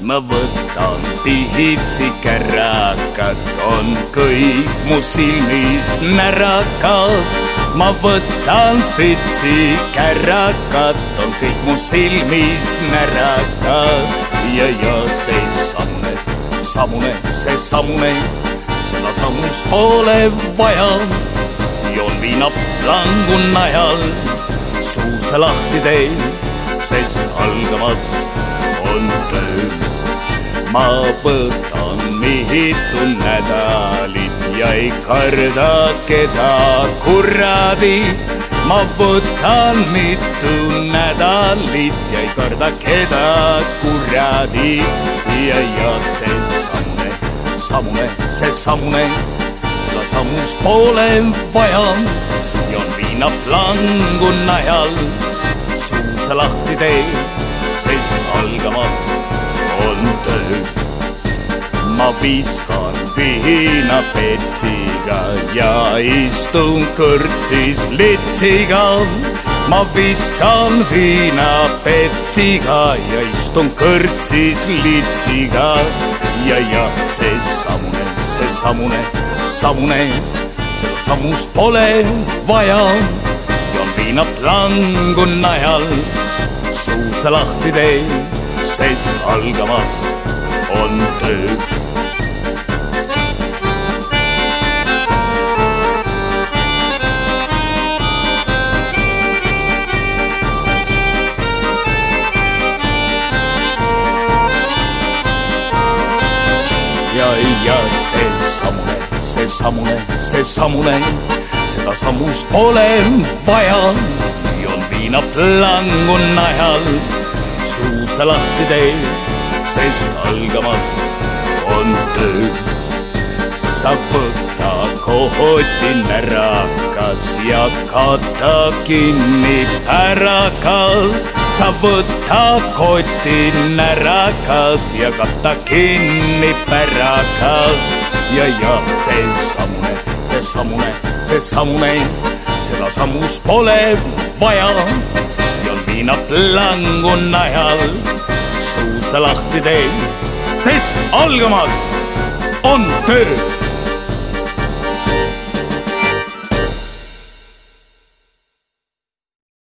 ma võtan pihitsikärakat, on kõik mu silmis närakad. ma võtan pitsikärakat, on kõik mu silmis närakad ja, ja see samune, samune, see samune, seda sammust pole vaja. joon viina plangu najal, suuse lahti teen, sest algamas on töö ma võtan mitu nädalit ja ei karda keda kuradi. ma võtan mitu nädalit ja ei karda keda kuradi. ja, ja see samune, samune, see samune, seda sammust pole vaja. joon viina plangu najal, suuse lahti teen, sest algamas on töö. Ma viskan viina petsiga ja istun kõrtsis litsiga. ma viskan viina petsiga ja istun kõrtsis litsiga. ja, ja see samune, see samune, seda sammust pole vaja. joon viina plangu najal, suuse lahti teen sest algamas on töö. ja, ja see samune, see samune, see samune, seda sammust pole vaja. joon viina plangu najal suuse lahti tee, sest algamas on töö. sa võta kohoti närakas ja kata kinni pärakas. sa võta koti närakas ja kata kinni pärakas. ja, ja see samune, see samune, see samune, seda sammust pole vaja viina plangu najal suuse lahti teen, sest algamas on töö